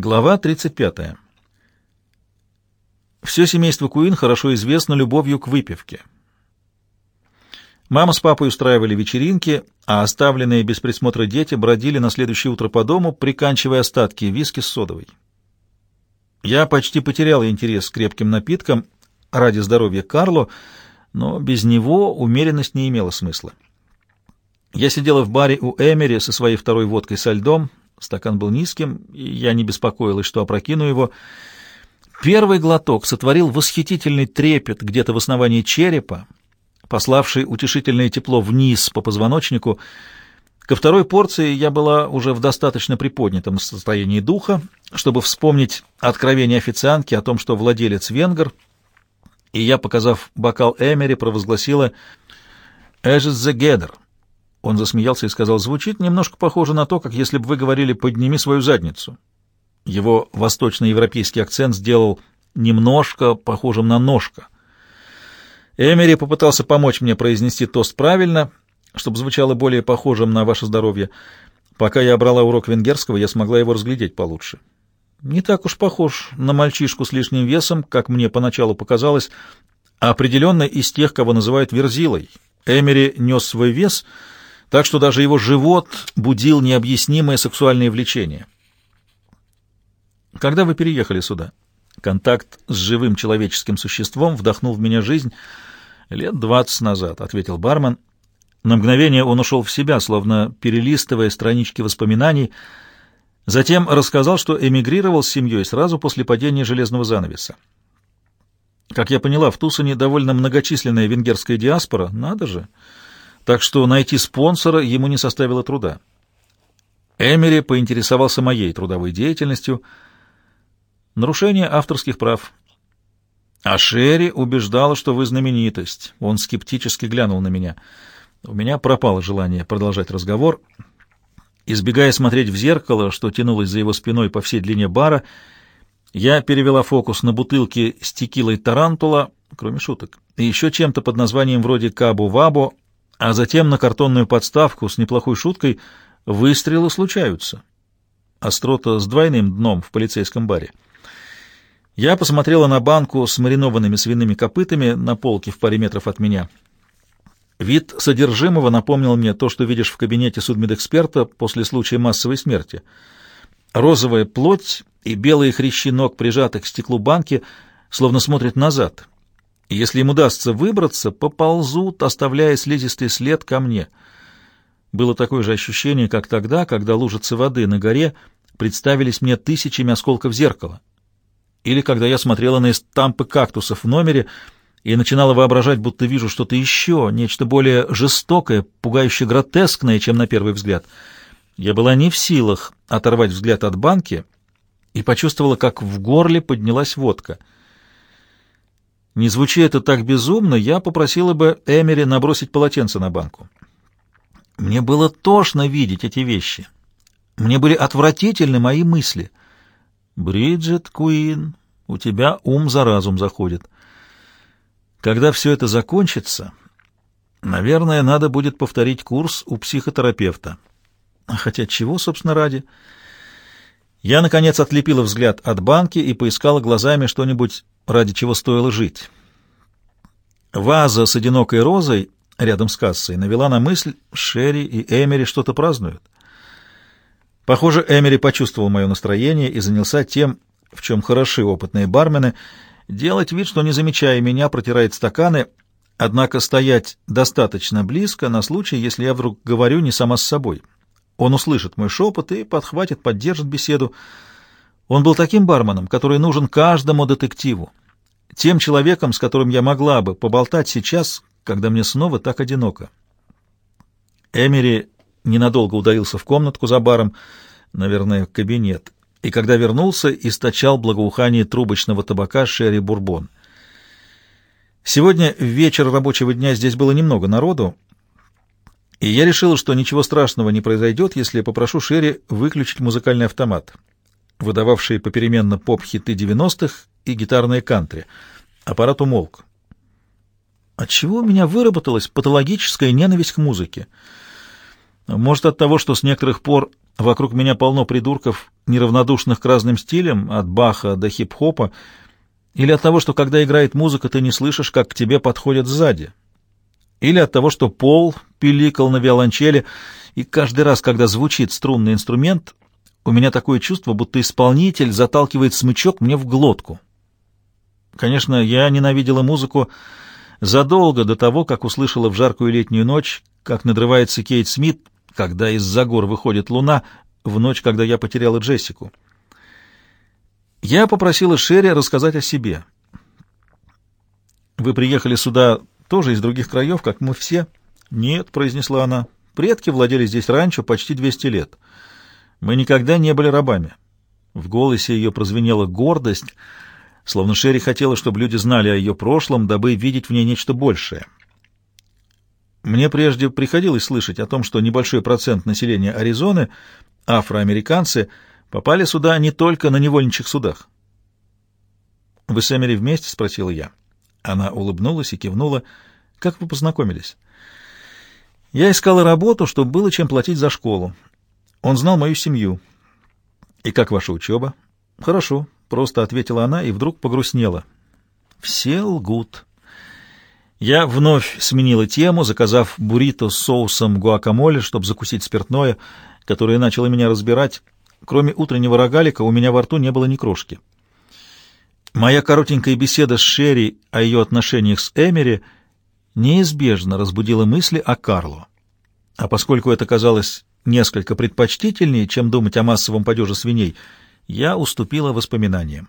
Глава 35. Все семейство Куин хорошо известно любовью к выпивке. Мама с папой устраивали вечеринки, а оставленные без присмотра дети бродили на следующее утро по дому, приканчивая остатки виски с содовой. Я почти потерял интерес к крепким напиткам ради здоровья Карло, но без него умеренность не имела смысла. Я сидела в баре у Эмери со своей второй водкой со льдом, стакан был низким, и я не беспокоилась, что опрокину его. Первый глоток сотворил восхитительный трепет где-то в основании черепа, пославший утешительное тепло вниз по позвоночнику. Ко второй порции я была уже в достаточно приподнятом состоянии духа, чтобы вспомнить откровение официантки о том, что владелец венгер, и я, показав бокал Эмери, провозгласила «Эжес зе гедер». Он засмеялся и сказал, «Звучит немножко похоже на то, как если бы вы говорили «подними свою задницу». Его восточноевропейский акцент сделал немножко похожим на ножка. Эмери попытался помочь мне произнести тост правильно, чтобы звучало более похожим на ваше здоровье. Пока я брала урок венгерского, я смогла его разглядеть получше. Не так уж похож на мальчишку с лишним весом, как мне поначалу показалось, а определенно из тех, кого называют верзилой. Эмери нес свой вес, так что даже его живот будил необъяснимое сексуальное влечение. Когда вы переехали сюда? Контакт с живым человеческим существом вдохнул в меня жизнь лет двадцать назад, — ответил бармен. На мгновение он ушел в себя, словно перелистывая странички воспоминаний, затем рассказал, что эмигрировал с семьей сразу после падения железного занавеса. Как я поняла, в Тусоне довольно многочисленная венгерская диаспора, надо же, так что найти спонсора ему не составило труда. Эмери поинтересовался моей трудовой деятельностью — Нарушение авторских прав. А Шерри убеждала, что вы знаменитость. Он скептически глянул на меня. У меня пропало желание продолжать разговор. Избегая смотреть в зеркало, что тянулось за его спиной по всей длине бара, я перевела фокус на бутылки с текилой тарантула, кроме шуток, и еще чем-то под названием вроде «Кабу-Вабо», а затем на картонную подставку с неплохой шуткой «Выстрелы случаются». Острота с двойным дном в полицейском баре. Я посмотрела на банку с маринованными свиными копытами на полке в паре метров от меня. Вид содержимого напомнил мне то, что видишь в кабинете судмедэксперта после случая массовой смерти. Розовая плоть и белые хрящи ног, прижатых к стеклу банки, словно смотрят назад. И если им удастся выбраться, поползут, оставляя слизистый след ко мне. Было такое же ощущение, как тогда, когда лужицы воды на горе представились мне тысячами осколков зеркала или когда я смотрела на эстампы кактусов в номере и начинала воображать, будто вижу что-то еще, нечто более жестокое, пугающе гротескное, чем на первый взгляд. Я была не в силах оторвать взгляд от банки и почувствовала, как в горле поднялась водка. Не звучи это так безумно, я попросила бы Эмери набросить полотенце на банку. Мне было тошно видеть эти вещи. Мне были отвратительны мои мысли — Бриджит Куин, у тебя ум за разум заходит. Когда все это закончится, наверное, надо будет повторить курс у психотерапевта. Хотя чего, собственно, ради? Я, наконец, отлепила взгляд от банки и поискала глазами что-нибудь, ради чего стоило жить. Ваза с одинокой розой рядом с кассой навела на мысль, Шерри и Эмери что-то празднуют. Похоже, Эмери почувствовал мое настроение и занялся тем, в чем хороши опытные бармены, делать вид, что, не замечая меня, протирает стаканы, однако стоять достаточно близко на случай, если я вдруг говорю не сама с собой. Он услышит мой шепот и подхватит, поддержит беседу. Он был таким барменом, который нужен каждому детективу, тем человеком, с которым я могла бы поболтать сейчас, когда мне снова так одиноко. Эмери ненадолго удалился в комнатку за баром, наверное, в кабинет, и когда вернулся, источал благоухание трубочного табака Шерри Бурбон. Сегодня вечер рабочего дня здесь было немного народу, и я решил, что ничего страшного не произойдет, если я попрошу Шерри выключить музыкальный автомат, выдававший попеременно поп-хиты 90-х и гитарные кантри. Аппарат умолк. Отчего у меня выработалась патологическая ненависть к музыке? Может, от того, что с некоторых пор Вокруг меня полно придурков, неравнодушных к разным стилям, от баха до хип-хопа, или от того, что когда играет музыка, ты не слышишь, как к тебе подходят сзади, или от того, что Пол пиликал на виолончели, и каждый раз, когда звучит струнный инструмент, у меня такое чувство, будто исполнитель заталкивает смычок мне в глотку. Конечно, я ненавидела музыку задолго до того, как услышала в жаркую летнюю ночь, как надрывается Кейт Смит, когда из-за гор выходит луна, в ночь, когда я потеряла Джессику. Я попросила Шерри рассказать о себе. «Вы приехали сюда тоже из других краев, как мы все?» «Нет», — произнесла она, — «предки владели здесь раньше почти 200 лет. Мы никогда не были рабами». В голосе ее прозвенела гордость, словно Шерри хотела, чтобы люди знали о ее прошлом, дабы видеть в ней нечто большее. Мне прежде приходилось слышать о том, что небольшой процент населения Аризоны, афроамериканцы, попали сюда не только на невольничьих судах. «Вы с Эмери вместе?» — спросила я. Она улыбнулась и кивнула. «Как вы познакомились?» «Я искала работу, чтобы было чем платить за школу. Он знал мою семью». «И как ваша учеба?» «Хорошо», — просто ответила она и вдруг погрустнела. «Все лгут». Я вновь сменила тему, заказав буррито с соусом гуакамоле, чтобы закусить спиртное, которое начало меня разбирать. Кроме утреннего рогалика у меня во рту не было ни крошки. Моя коротенькая беседа с Шерри о ее отношениях с Эмери неизбежно разбудила мысли о Карло. А поскольку это казалось несколько предпочтительнее, чем думать о массовом падеже свиней, я уступила воспоминаниям.